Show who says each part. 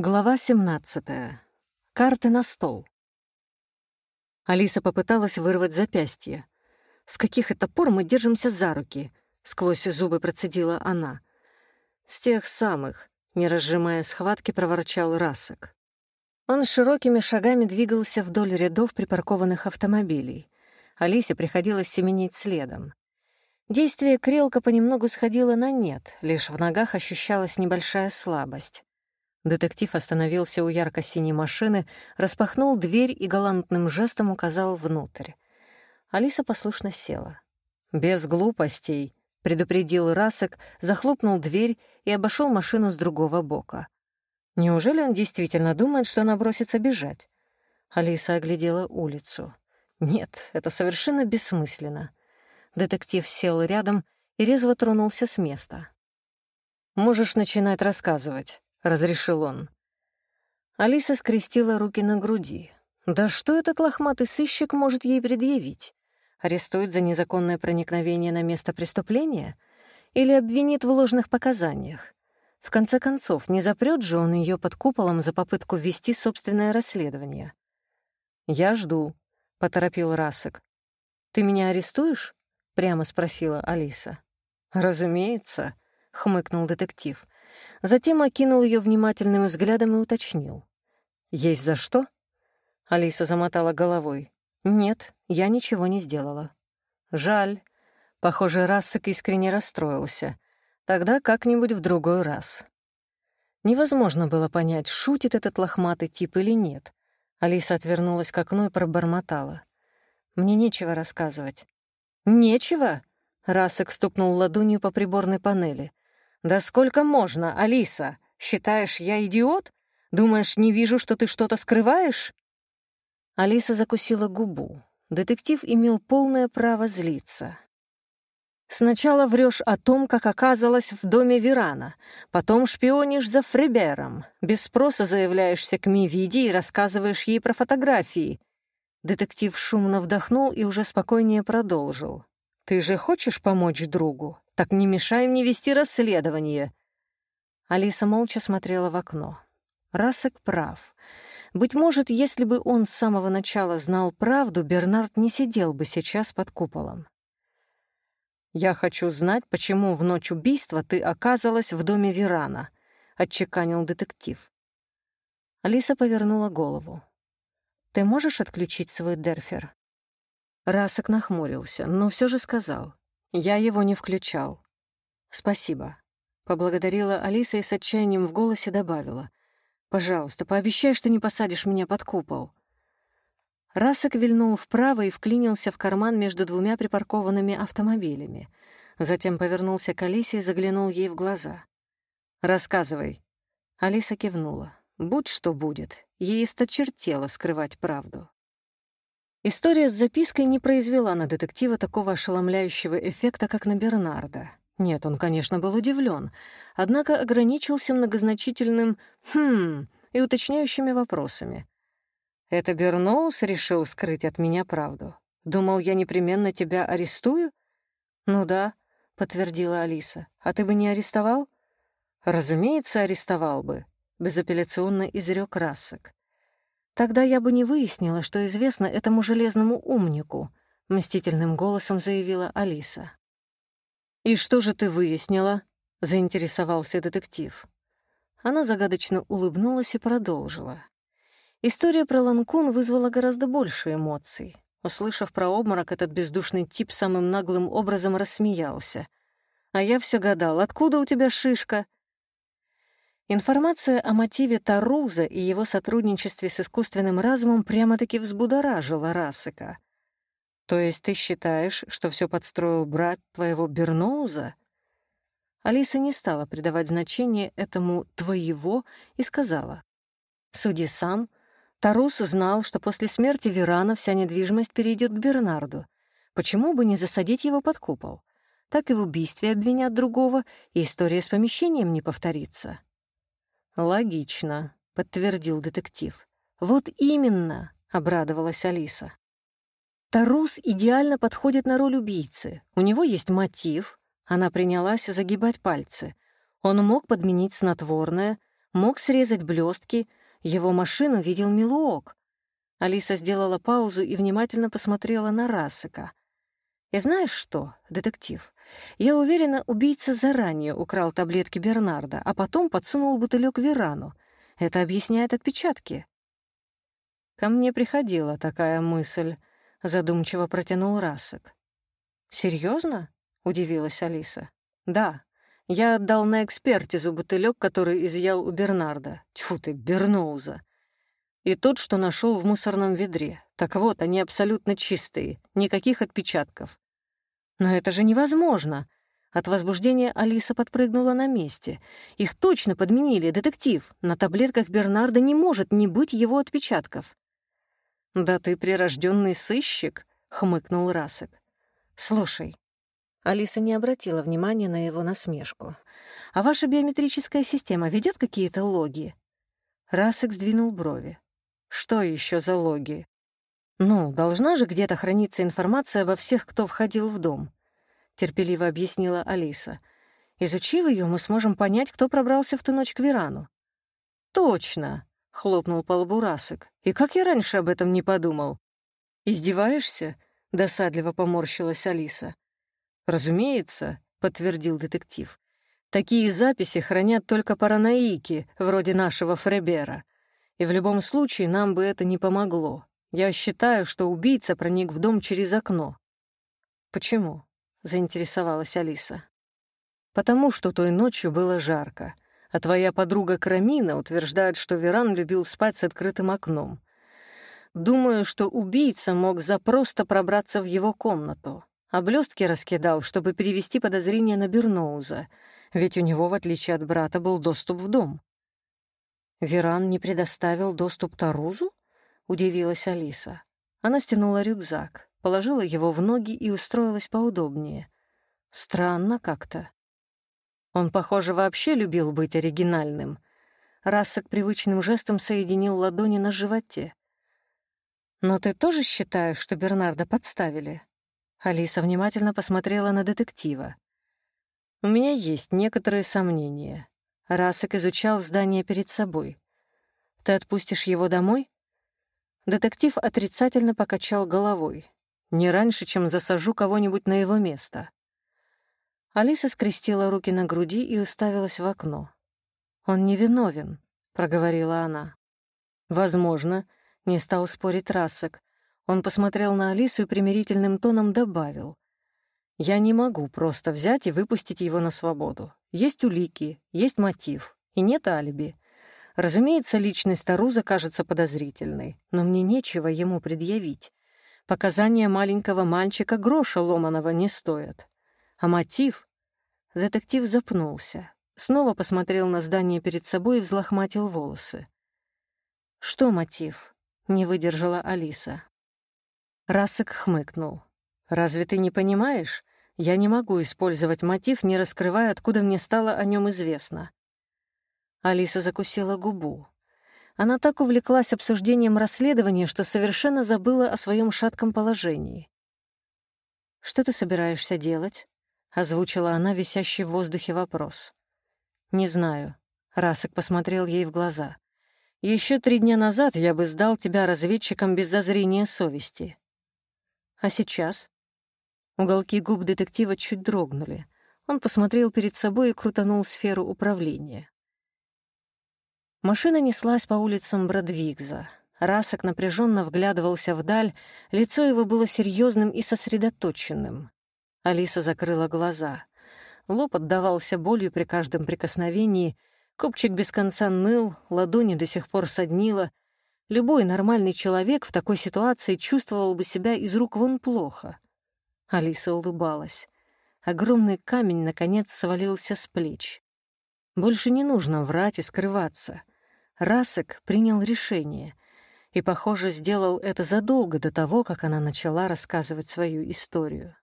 Speaker 1: Глава 17. Карты на стол. Алиса попыталась вырвать запястье. «С каких это пор мы держимся за руки?» — сквозь зубы процедила она. «С тех самых», — не разжимая схватки, проворчал Расок. Он широкими шагами двигался вдоль рядов припаркованных автомобилей. Алисе приходилось семенить следом. Действие крелка понемногу сходило на нет, лишь в ногах ощущалась небольшая слабость. Детектив остановился у ярко-синей машины, распахнул дверь и галантным жестом указал внутрь. Алиса послушно села. «Без глупостей», — предупредил Расек, захлопнул дверь и обошел машину с другого бока. Неужели он действительно думает, что она бросится бежать? Алиса оглядела улицу. Нет, это совершенно бессмысленно. Детектив сел рядом и резво тронулся с места. «Можешь начинать рассказывать», — разрешил он. Алиса скрестила руки на груди. Да что этот лохматый сыщик может ей предъявить? Арестует за незаконное проникновение на место преступления? Или обвинит в ложных показаниях? В конце концов, не запрет же он ее под куполом за попытку ввести собственное расследование. «Я жду», — поторопил Расок. «Ты меня арестуешь?» — прямо спросила Алиса. «Разумеется», — хмыкнул детектив. Затем окинул ее внимательным взглядом и уточнил. «Есть за что?» Алиса замотала головой. «Нет, я ничего не сделала». «Жаль». Похоже, Рассек искренне расстроился. Тогда как-нибудь в другой раз. Невозможно было понять, шутит этот лохматый тип или нет. Алиса отвернулась к окну и пробормотала. «Мне нечего рассказывать». «Нечего?» Рассек стукнул ладонью по приборной панели. «Да сколько можно, Алиса? Считаешь, я идиот? Думаешь, не вижу, что ты что-то скрываешь?» Алиса закусила губу. Детектив имел полное право злиться. Сначала врешь о том, как оказалась в доме Верана, потом шпионишь за Фрибером, без спроса заявляешься к Мивиде и рассказываешь ей про фотографии. Детектив шумно вдохнул и уже спокойнее продолжил. «Ты же хочешь помочь другу? Так не мешай мне вести расследование». Алиса молча смотрела в окно. Расок прав. Быть может, если бы он с самого начала знал правду, Бернард не сидел бы сейчас под куполом. «Я хочу знать, почему в ночь убийства ты оказалась в доме Верана», — отчеканил детектив. Алиса повернула голову. «Ты можешь отключить свой дерфер?» Расок нахмурился, но все же сказал. «Я его не включал». «Спасибо», — поблагодарила Алиса и с отчаянием в голосе добавила. «Пожалуйста, пообещай, что не посадишь меня под купол». Расок вильнул вправо и вклинился в карман между двумя припаркованными автомобилями. Затем повернулся к Алисе и заглянул ей в глаза. «Рассказывай». Алиса кивнула. «Будь что будет, ей источертело скрывать правду». История с запиской не произвела на детектива такого ошеломляющего эффекта, как на Бернарда. Нет, он, конечно, был удивлен, однако ограничился многозначительным «хм» и уточняющими вопросами. «Это Берноус решил скрыть от меня правду? Думал, я непременно тебя арестую?» «Ну да», — подтвердила Алиса. «А ты бы не арестовал?» «Разумеется, арестовал бы», — безапелляционно изрек Рассек. Тогда я бы не выяснила, что известно этому железному умнику, мстительным голосом заявила Алиса. И что же ты выяснила? заинтересовался детектив. Она загадочно улыбнулась и продолжила. История про Ланкун вызвала гораздо больше эмоций. Услышав про обморок, этот бездушный тип самым наглым образом рассмеялся. А я все гадал, откуда у тебя шишка? Информация о мотиве Таруза и его сотрудничестве с искусственным разумом прямо-таки взбудоражила Расика. «То есть ты считаешь, что все подстроил брат твоего Берноуза?» Алиса не стала придавать значение этому «твоего» и сказала. «Суди сам. Тарус знал, что после смерти Верана вся недвижимость перейдет к Бернарду. Почему бы не засадить его под купол? Так и в убийстве обвинят другого, и история с помещением не повторится». «Логично», — подтвердил детектив. «Вот именно», — обрадовалась Алиса. Тарус идеально подходит на роль убийцы. У него есть мотив. Она принялась загибать пальцы. Он мог подменить снотворное, мог срезать блестки, его машину видел Милуок. Алиса сделала паузу и внимательно посмотрела на Расыка. «И знаешь что, детектив, я уверена, убийца заранее украл таблетки Бернарда, а потом подсунул бутылек Верану. Это объясняет отпечатки». «Ко мне приходила такая мысль», — задумчиво протянул Расык. «Серьезно?» — удивилась Алиса. «Да. Я отдал на экспертизу бутылек, который изъял у Бернарда. Тьфу ты, Берноуза. И тот, что нашел в мусорном ведре. Так вот, они абсолютно чистые, никаких отпечатков. Но это же невозможно. От возбуждения Алиса подпрыгнула на месте. Их точно подменили, детектив. На таблетках Бернарда не может не быть его отпечатков. «Да ты прирожденный сыщик», — хмыкнул Расек. «Слушай». Алиса не обратила внимания на его насмешку. «А ваша биометрическая система ведет какие-то логи?» Расек сдвинул брови. Что еще за логи? Ну, должна же где-то храниться информация обо всех, кто входил в дом, терпеливо объяснила Алиса. Изучив ее, мы сможем понять, кто пробрался в ту ночь к Верану. Точно, хлопнул по лбу Расик. И как я раньше об этом не подумал? Издеваешься? досадливо поморщилась Алиса. Разумеется, подтвердил детектив. Такие записи хранят только параноики, вроде нашего Фребера. И в любом случае нам бы это не помогло. Я считаю, что убийца проник в дом через окно. Почему? заинтересовалась Алиса. Потому что той ночью было жарко, а твоя подруга Крамина утверждает, что Веран любил спать с открытым окном. Думаю, что убийца мог запросто пробраться в его комнату, а блестки раскидал, чтобы перевести подозрение на Берноуза, ведь у него, в отличие от брата, был доступ в дом. «Веран не предоставил доступ Тарузу?» — удивилась Алиса. Она стянула рюкзак, положила его в ноги и устроилась поудобнее. Странно как-то. Он, похоже, вообще любил быть оригинальным. Рассок привычным жестом соединил ладони на животе. «Но ты тоже считаешь, что Бернарда подставили?» Алиса внимательно посмотрела на детектива. «У меня есть некоторые сомнения. Расок изучал здание перед собой. «Ты отпустишь его домой?» Детектив отрицательно покачал головой. «Не раньше, чем засажу кого-нибудь на его место». Алиса скрестила руки на груди и уставилась в окно. «Он невиновен», — проговорила она. «Возможно», — не стал спорить Рассек. Он посмотрел на Алису и примирительным тоном добавил. «Я не могу просто взять и выпустить его на свободу. Есть улики, есть мотив, и нет алиби. Разумеется, личность Таруза кажется подозрительной, но мне нечего ему предъявить. Показания маленького мальчика гроша ломаного не стоят. А мотив? Детектив запнулся, снова посмотрел на здание перед собой и взлохматил волосы. «Что мотив?» — не выдержала Алиса. Расок хмыкнул. «Разве ты не понимаешь? Я не могу использовать мотив, не раскрывая, откуда мне стало о нем известно. Алиса закусила губу. Она так увлеклась обсуждением расследования, что совершенно забыла о своем шатком положении. «Что ты собираешься делать?» — озвучила она висящий в воздухе вопрос. «Не знаю». Расок посмотрел ей в глаза. Еще три дня назад я бы сдал тебя разведчикам без зазрения совести. А сейчас?» Уголки губ детектива чуть дрогнули. Он посмотрел перед собой и крутанул сферу управления. Машина неслась по улицам Бродвигза. Расок напряженно вглядывался вдаль, лицо его было серьезным и сосредоточенным. Алиса закрыла глаза. Лоб отдавался болью при каждом прикосновении, копчик без конца ныл, ладони до сих пор соднило. Любой нормальный человек в такой ситуации чувствовал бы себя из рук вон плохо — Алиса улыбалась. Огромный камень, наконец, свалился с плеч. Больше не нужно врать и скрываться. Расок принял решение и, похоже, сделал это задолго до того, как она начала рассказывать свою историю.